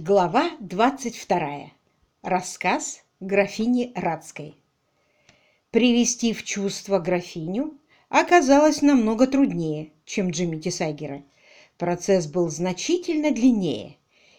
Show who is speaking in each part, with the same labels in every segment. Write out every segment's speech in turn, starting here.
Speaker 1: Глава 22. Рассказ графини Радской. Привести в чувство графиню оказалось намного труднее, чем Джимми Тисайгера. Процесс был значительно длиннее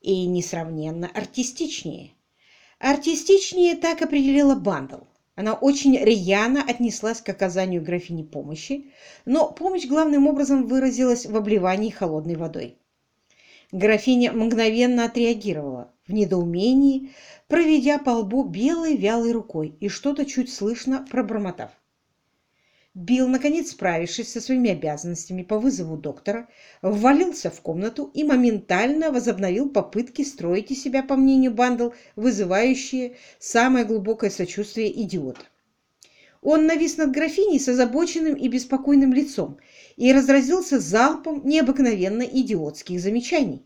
Speaker 1: и несравненно артистичнее. Артистичнее так определила Бандл. Она очень рьяно отнеслась к оказанию графини помощи, но помощь главным образом выразилась в обливании холодной водой. Графиня мгновенно отреагировала, в недоумении, проведя по лбу белой вялой рукой и что-то чуть слышно пробормотав. Билл, наконец справившись со своими обязанностями по вызову доктора, ввалился в комнату и моментально возобновил попытки строить из себя, по мнению Бандл, вызывающие самое глубокое сочувствие идиота. Он навис над графиней с озабоченным и беспокойным лицом и разразился залпом необыкновенно идиотских замечаний.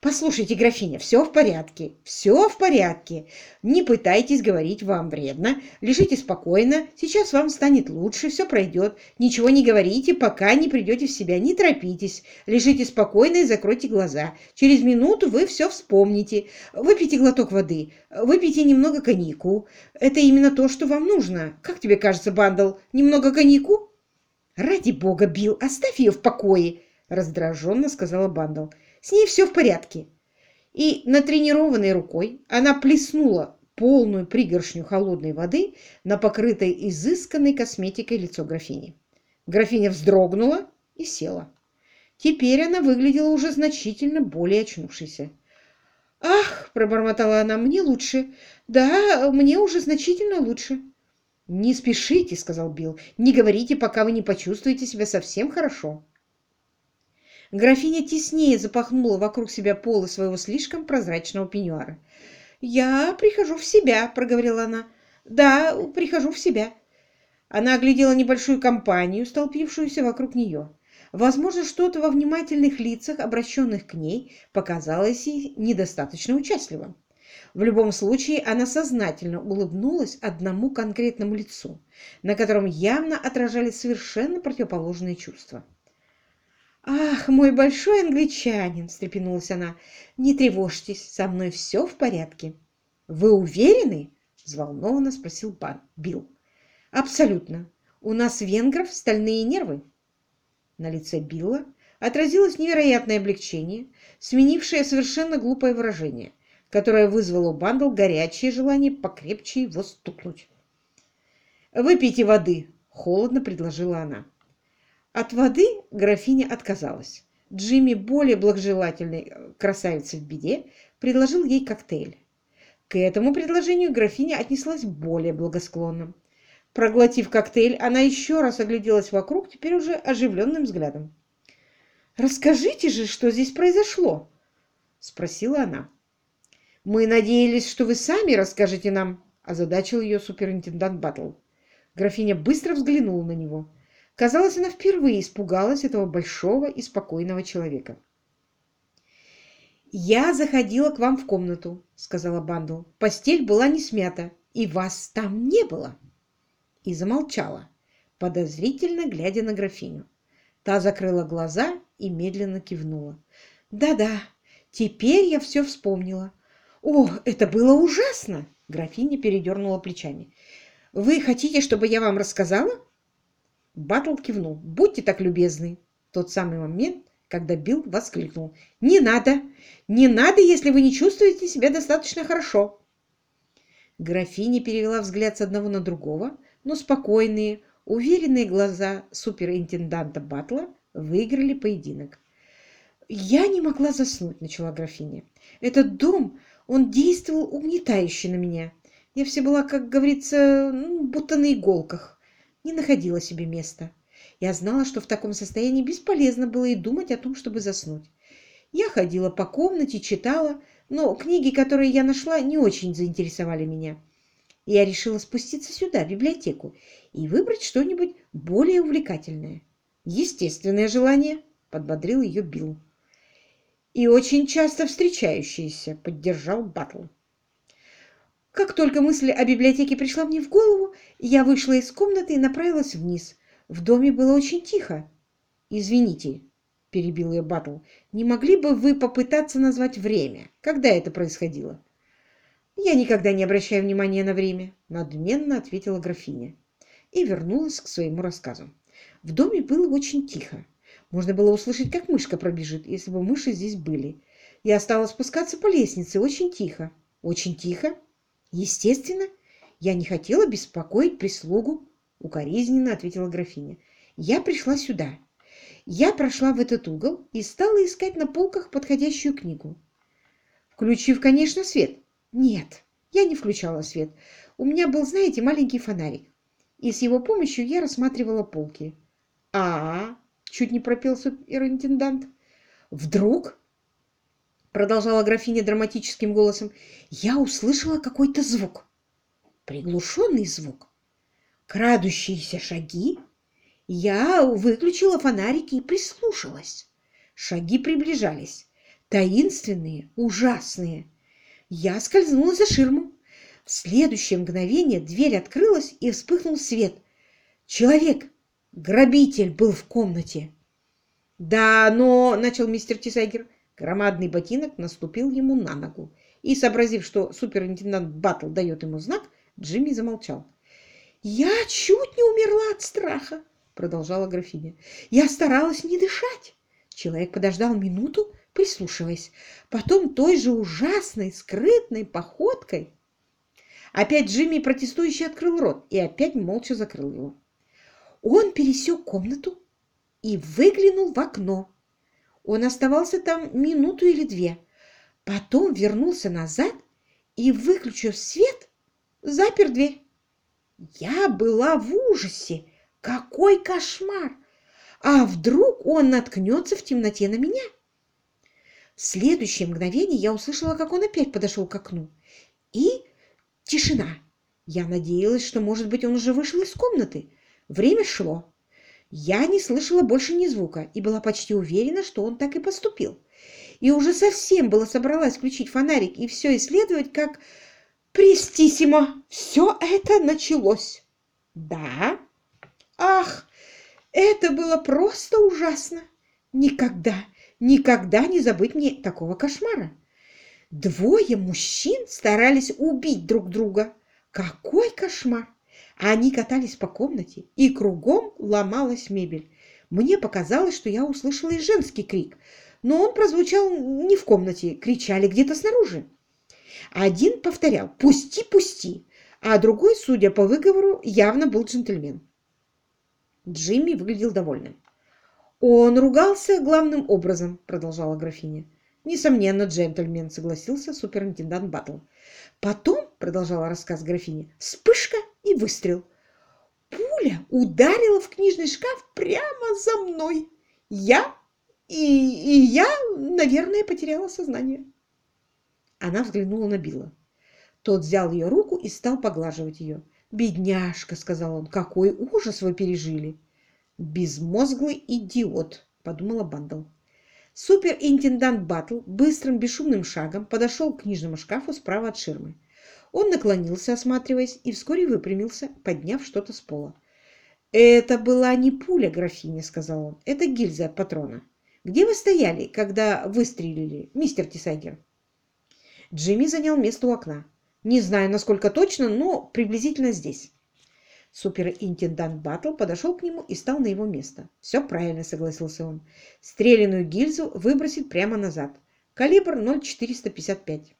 Speaker 1: «Послушайте, графиня, все в порядке, все в порядке. Не пытайтесь говорить, вам вредно. Лежите спокойно, сейчас вам станет лучше, все пройдет. Ничего не говорите, пока не придете в себя, не торопитесь. Лежите спокойно и закройте глаза. Через минуту вы все вспомните. Выпейте глоток воды, выпейте немного коньяку. Это именно то, что вам нужно. Как тебе кажется, Бандл, немного коньяку?» «Ради бога, Билл, оставь ее в покое!» — раздраженно сказала Бандл. С ней все в порядке. И натренированной рукой она плеснула полную пригоршню холодной воды на покрытое изысканной косметикой лицо графини. Графиня вздрогнула и села. Теперь она выглядела уже значительно более очнувшейся. «Ах!» – пробормотала она. «Мне лучше. Да, мне уже значительно лучше». «Не спешите», – сказал Билл. «Не говорите, пока вы не почувствуете себя совсем хорошо». Графиня теснее запахнула вокруг себя полы своего слишком прозрачного пеньюара. «Я прихожу в себя», — проговорила она. «Да, прихожу в себя». Она оглядела небольшую компанию, столпившуюся вокруг нее. Возможно, что-то во внимательных лицах, обращенных к ней, показалось ей недостаточно участливым. В любом случае, она сознательно улыбнулась одному конкретному лицу, на котором явно отражались совершенно противоположные чувства. «Ах, мой большой англичанин!» – встрепенулась она. «Не тревожьтесь, со мной все в порядке». «Вы уверены?» – взволнованно спросил Билл. «Абсолютно. У нас, венгров, стальные нервы». На лице Билла отразилось невероятное облегчение, сменившее совершенно глупое выражение, которое вызвало у Бандл горячее желание покрепче его стукнуть. «Выпейте воды», – холодно предложила она. От воды графиня отказалась. Джимми, более благожелательный э, красавица в беде, предложил ей коктейль. К этому предложению графиня отнеслась более благосклонно. Проглотив коктейль, она еще раз огляделась вокруг, теперь уже оживленным взглядом. «Расскажите же, что здесь произошло?» — спросила она. «Мы надеялись, что вы сами расскажете нам», — озадачил ее суперинтендант Баттл. Графиня быстро взглянула на него. Казалось, она впервые испугалась этого большого и спокойного человека. «Я заходила к вам в комнату», — сказала Бандл. «Постель была не смята, и вас там не было». И замолчала, подозрительно глядя на графиню. Та закрыла глаза и медленно кивнула. «Да-да, теперь я все вспомнила». «О, это было ужасно!» Графиня передернула плечами. «Вы хотите, чтобы я вам рассказала?» Батл кивнул. «Будьте так любезны!» тот самый момент, когда Билл воскликнул. «Не надо! Не надо, если вы не чувствуете себя достаточно хорошо!» Графиня перевела взгляд с одного на другого, но спокойные, уверенные глаза суперинтенданта Батла выиграли поединок. «Я не могла заснуть», — начала графиня. «Этот дом, он действовал угнетающе на меня. Я все была, как говорится, ну, будто на иголках не находила себе места. Я знала, что в таком состоянии бесполезно было и думать о том, чтобы заснуть. Я ходила по комнате, читала, но книги, которые я нашла, не очень заинтересовали меня. Я решила спуститься сюда, в библиотеку, и выбрать что-нибудь более увлекательное. Естественное желание, подбодрил ее Билл. И очень часто встречающееся, поддержал Батл. Как только мысль о библиотеке пришла мне в голову, я вышла из комнаты и направилась вниз. В доме было очень тихо. «Извините», — перебил ее Батл. «Не могли бы вы попытаться назвать время? Когда это происходило?» «Я никогда не обращаю внимания на время», — надменно ответила графиня и вернулась к своему рассказу. В доме было очень тихо. Можно было услышать, как мышка пробежит, если бы мыши здесь были. Я стала спускаться по лестнице очень тихо. Очень тихо? Естественно. Я не хотела беспокоить прислугу, укоризненно ответила графиня. Я пришла сюда. Я прошла в этот угол и стала искать на полках подходящую книгу. Включив, конечно, свет. Нет, я не включала свет. У меня был, знаете, маленький фонарик. И с его помощью я рассматривала полки. а, чуть не пропел суперинтендант. «Вдруг?» — продолжала графиня драматическим голосом. «Я услышала какой-то звук. Приглушенный звук. Крадущиеся шаги. Я выключила фонарики и прислушалась. Шаги приближались. Таинственные, ужасные. Я скользнула за ширму. В следующее мгновение дверь открылась и вспыхнул свет. Человек, грабитель, был в комнате. «Да, но...» — начал мистер Тисайгер. Громадный ботинок наступил ему на ногу. И, сообразив, что суперинтендант Баттл дает ему знак, Джимми замолчал. «Я чуть не умерла от страха», — продолжала графиня. «Я старалась не дышать». Человек подождал минуту, прислушиваясь. Потом той же ужасной, скрытной походкой Опять Джимми протестующий открыл рот и опять молча закрыл его. Он пересек комнату и выглянул в окно. Он оставался там минуту или две. Потом вернулся назад и, выключив свет, запер дверь. Я была в ужасе. Какой кошмар! А вдруг он наткнется в темноте на меня? В следующее мгновение я услышала, как он опять подошел к окну и Тишина. Я надеялась, что, может быть, он уже вышел из комнаты. Время шло. Я не слышала больше ни звука и была почти уверена, что он так и поступил. И уже совсем была собралась включить фонарик и все исследовать, как престисимо все это началось. Да? Ах, это было просто ужасно. Никогда, никогда не забыть мне такого кошмара. Двое мужчин старались убить друг друга. Какой кошмар! Они катались по комнате, и кругом ломалась мебель. Мне показалось, что я услышала и женский крик, но он прозвучал не в комнате, кричали где-то снаружи. Один повторял «пусти, пусти», а другой, судя по выговору, явно был джентльмен. Джимми выглядел довольным. «Он ругался главным образом», — продолжала графиня. Несомненно, джентльмен, согласился суперинтендант Баттл. Потом, продолжала рассказ графини, вспышка и выстрел. Пуля ударила в книжный шкаф прямо за мной. Я и, и я, наверное, потеряла сознание. Она взглянула на Билла. Тот взял ее руку и стал поглаживать ее. «Бедняжка», — сказал он, — «какой ужас вы пережили!» «Безмозглый идиот», — подумала Бандл. Суперинтендант Баттл быстрым бесшумным шагом подошел к книжному шкафу справа от ширмы. Он наклонился, осматриваясь, и вскоре выпрямился, подняв что-то с пола. «Это была не пуля, графиня», — сказал он. «Это гильза от патрона. Где вы стояли, когда выстрелили, мистер Тисайгер?» Джимми занял место у окна. «Не знаю, насколько точно, но приблизительно здесь». Суперинтендант Баттл подошел к нему и стал на его место. «Все правильно», — согласился он. «Стреляную гильзу выбросит прямо назад. Калибр 0,455».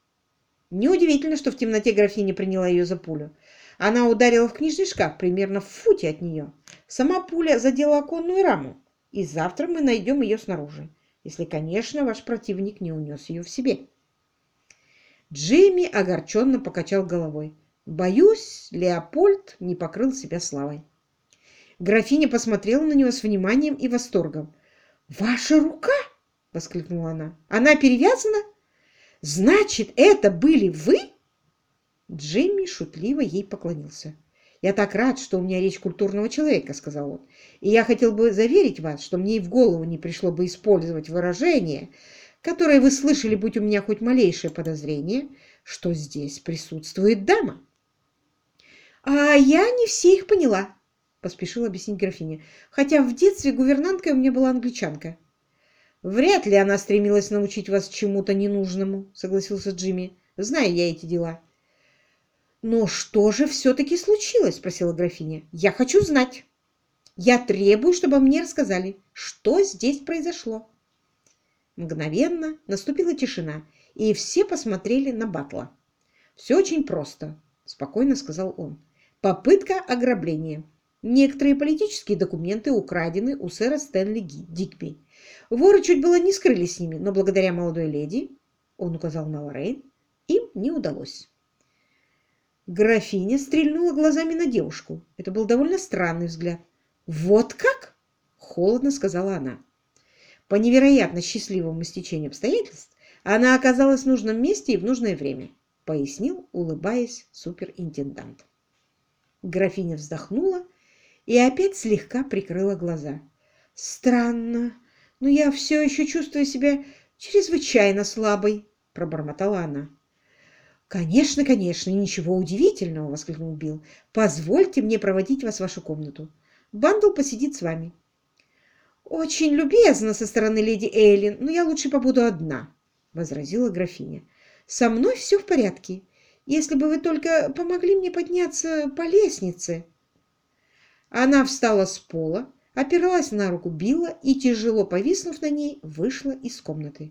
Speaker 1: Неудивительно, что в темноте графиня приняла ее за пулю. Она ударила в книжный шкаф примерно в футе от нее. Сама пуля задела оконную раму, и завтра мы найдем ее снаружи, если, конечно, ваш противник не унес ее в себе. Джимми огорченно покачал головой. Боюсь, Леопольд не покрыл себя славой. Графиня посмотрела на него с вниманием и восторгом. «Ваша рука!» — воскликнула она. «Она перевязана? Значит, это были вы?» Джимми шутливо ей поклонился. «Я так рад, что у меня речь культурного человека», — сказал он. «И я хотел бы заверить вас, что мне и в голову не пришло бы использовать выражение, которое вы слышали, будь у меня хоть малейшее подозрение, что здесь присутствует дама». «А я не все их поняла», — поспешила объяснить графиня. «Хотя в детстве гувернанткой у меня была англичанка». «Вряд ли она стремилась научить вас чему-то ненужному», — согласился Джимми. «Знаю я эти дела». «Но что же все-таки случилось?» — спросила графиня. «Я хочу знать. Я требую, чтобы мне рассказали, что здесь произошло». Мгновенно наступила тишина, и все посмотрели на Батла. «Все очень просто», — спокойно сказал он. «Попытка ограбления. Некоторые политические документы украдены у сэра Стэнли Дикби. Воры чуть было не скрылись с ними, но благодаря молодой леди, он указал на Лоррейн, им не удалось. Графиня стрельнула глазами на девушку. Это был довольно странный взгляд. «Вот как?» — холодно сказала она. По невероятно счастливому стечению обстоятельств она оказалась в нужном месте и в нужное время, пояснил, улыбаясь суперинтендант. Графиня вздохнула и опять слегка прикрыла глаза. «Странно, но я все еще чувствую себя чрезвычайно слабой», — пробормотала она. «Конечно, конечно, ничего удивительного!» — воскликнул Билл. «Позвольте мне проводить вас в вашу комнату. Бандл посидит с вами». «Очень любезно со стороны леди Эйлин, но я лучше побуду одна», — возразила графиня. «Со мной все в порядке, если бы вы только помогли мне подняться по лестнице». Она встала с пола, опиралась на руку Билла и, тяжело повиснув на ней, вышла из комнаты.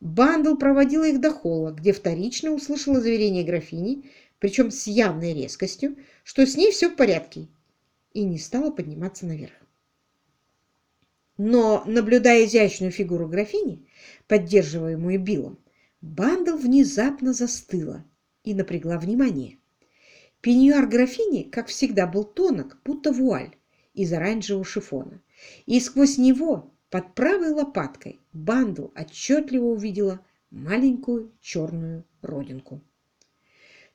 Speaker 1: Бандл проводила их до холла, где вторично услышала заверение графини, причем с явной резкостью, что с ней все в порядке, и не стала подниматься наверх. Но, наблюдая изящную фигуру графини, поддерживаемую Биллом, Бандл внезапно застыла и напрягла внимание. Пеньюар графини, как всегда, был тонок, будто вуаль, из оранжевого шифона, и сквозь него, под правой лопаткой, Бандл отчетливо увидела маленькую черную родинку.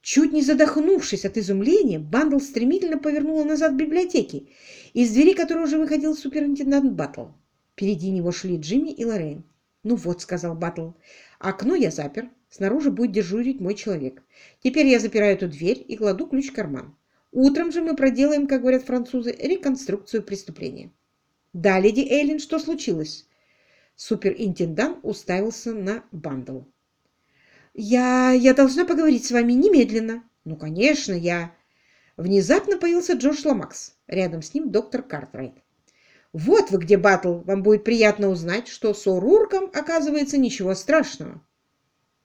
Speaker 1: Чуть не задохнувшись от изумления, Бандл стремительно повернула назад к библиотеке, из двери которой уже выходил суперинтендант Баттл. Впереди него шли Джимми и Лоррейн. «Ну вот», — сказал Баттл, — «окно я запер, снаружи будет дежурить мой человек. Теперь я запираю эту дверь и кладу ключ в карман. Утром же мы проделаем, как говорят французы, реконструкцию преступления. Да, леди Эйлин, что случилось? Суперинтендант уставился на Бандл. Я... я должна поговорить с вами немедленно. Ну, конечно, я... Внезапно появился Джордж Ломакс. Рядом с ним доктор Картрайт. «Вот вы где, Баттл! Вам будет приятно узнать, что с Урурком, оказывается, ничего страшного».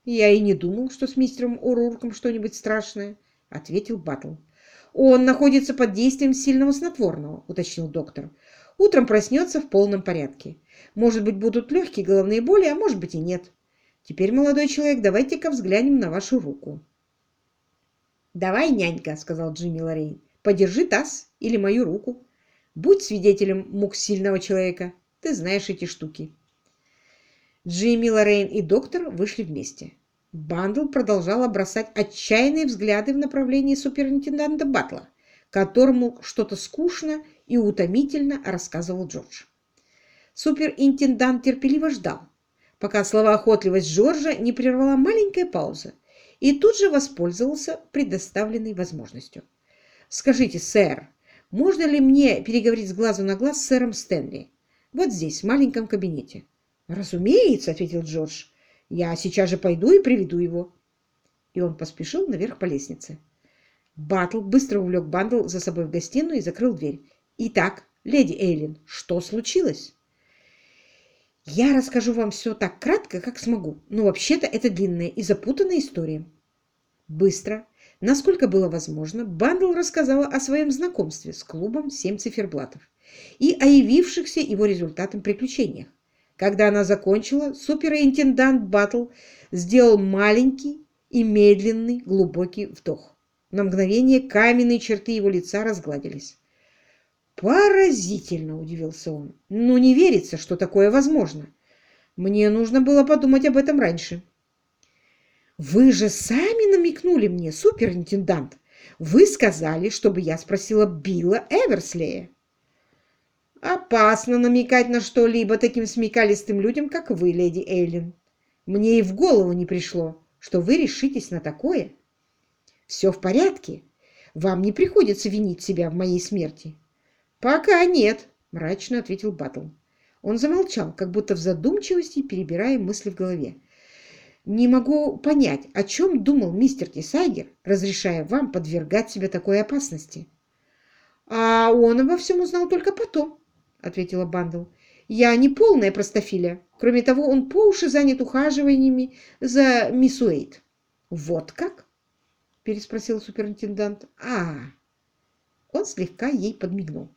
Speaker 1: «Я и не думал, что с мистером Урурком что-нибудь страшное», — ответил Баттл. «Он находится под действием сильного снотворного», — уточнил доктор. «Утром проснется в полном порядке. Может быть, будут легкие головные боли, а может быть и нет. Теперь, молодой человек, давайте-ка взглянем на вашу руку». «Давай, нянька», — сказал Джимми Лоррейн, — «подержи таз или мою руку. Будь свидетелем мук сильного человека. Ты знаешь эти штуки». Джимми Лоррейн и доктор вышли вместе. Бандл продолжала бросать отчаянные взгляды в направлении суперинтенданта Батла, которому что-то скучно и утомительно рассказывал Джордж. Суперинтендант терпеливо ждал, пока словоохотливость Джорджа не прервала маленькая пауза, и тут же воспользовался предоставленной возможностью. «Скажите, сэр, можно ли мне переговорить с глазу на глаз с сэром Стэнли? Вот здесь, в маленьком кабинете». «Разумеется», — ответил Джордж. Я сейчас же пойду и приведу его. И он поспешил наверх по лестнице. Батл быстро увлек Бандл за собой в гостиную и закрыл дверь. «Итак, леди Эйлин, что случилось?» «Я расскажу вам все так кратко, как смогу, но вообще-то это длинная и запутанная история». Быстро, насколько было возможно, Бандл рассказала о своем знакомстве с клубом «Семь циферблатов» и о явившихся его результатам приключениях. Когда она закончила, суперинтендант Батл сделал маленький и медленный глубокий вдох. На мгновение каменные черты его лица разгладились. «Поразительно!» – удивился он. «Ну, не верится, что такое возможно. Мне нужно было подумать об этом раньше». «Вы же сами намекнули мне, суперинтендант. Вы сказали, чтобы я спросила Билла Эверслея». Опасно намекать на что-либо таким смекалистым людям, как вы, леди Эйлин. Мне и в голову не пришло, что вы решитесь на такое. Все в порядке. Вам не приходится винить себя в моей смерти. Пока нет, мрачно ответил Батл. Он замолчал, как будто в задумчивости, перебирая мысли в голове. «Не могу понять, о чем думал мистер Тисайгер, разрешая вам подвергать себя такой опасности?» «А он обо всем узнал только потом», — ответила Бандл. «Я не полная простофиля. Кроме того, он по уши занят ухаживаниями за мисс Уэйт». «Вот как?» — переспросил суперинтендант. «А, он слегка ей подмигнул.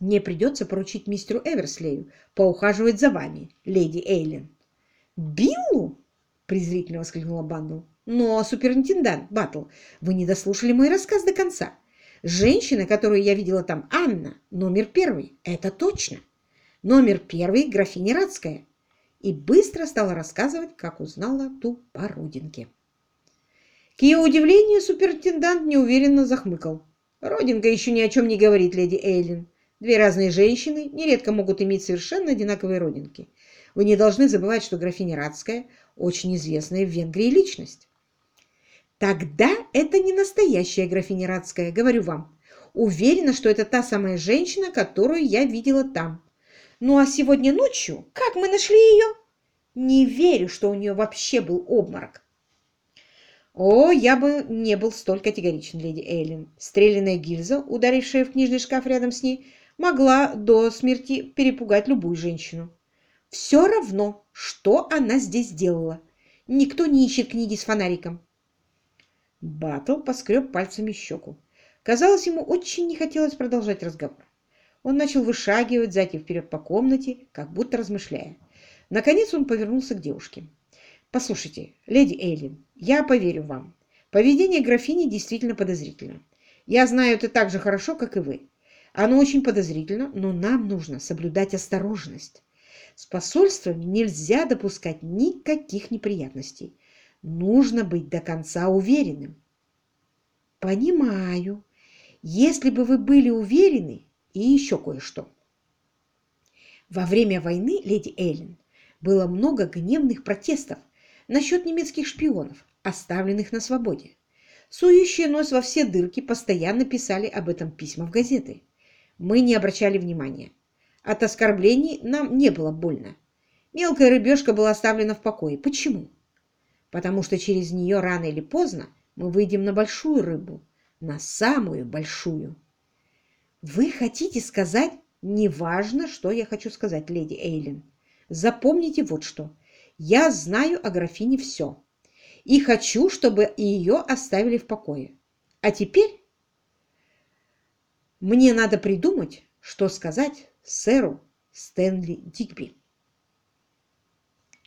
Speaker 1: «Мне придется поручить мистеру Эверслею поухаживать за вами, леди Эйлин». «Биллу?» — презрительно воскликнула Бандл. «Но, суперинтендант Баттл, вы не дослушали мой рассказ до конца. Женщина, которую я видела там, Анна, номер первый. Это точно. Номер первый — графиня Радская». И быстро стала рассказывать, как узнала ту по родинке. К ее удивлению, суперинтендант неуверенно захмыкал. Родинка еще ни о чем не говорит, леди Эйлин. Две разные женщины нередко могут иметь совершенно одинаковые родинки. Вы не должны забывать, что графиня Радская очень известная в Венгрии личность. Тогда это не настоящая графиня Радская, говорю вам. Уверена, что это та самая женщина, которую я видела там. Ну а сегодня ночью, как мы нашли ее? Не верю, что у нее вообще был обморок. О, я бы не был столь категоричен, леди Эйлин. Стрелянная гильза, ударившая в книжный шкаф рядом с ней, могла до смерти перепугать любую женщину. Все равно, что она здесь делала. Никто не ищет книги с фонариком. Баттл поскреб пальцами щеку. Казалось, ему очень не хотелось продолжать разговор. Он начал вышагивать взад вперед по комнате, как будто размышляя. Наконец он повернулся к девушке. Послушайте, леди Эйлин, я поверю вам. Поведение графини действительно подозрительно. Я знаю это так же хорошо, как и вы. Оно очень подозрительно, но нам нужно соблюдать осторожность. С посольствами нельзя допускать никаких неприятностей. Нужно быть до конца уверенным. Понимаю. Если бы вы были уверены, и еще кое-что. Во время войны, леди Эйлин, было много гневных протестов насчет немецких шпионов, оставленных на свободе. Сующие нос во все дырки постоянно писали об этом письма в газеты. Мы не обращали внимания. От оскорблений нам не было больно. Мелкая рыбешка была оставлена в покое. Почему? Потому что через нее рано или поздно мы выйдем на большую рыбу, на самую большую. Вы хотите сказать, неважно, что я хочу сказать, леди Эйлин. Запомните вот что. Я знаю о графине все. И хочу, чтобы ее оставили в покое. А теперь мне надо придумать, что сказать сэру Стэнли Дигби.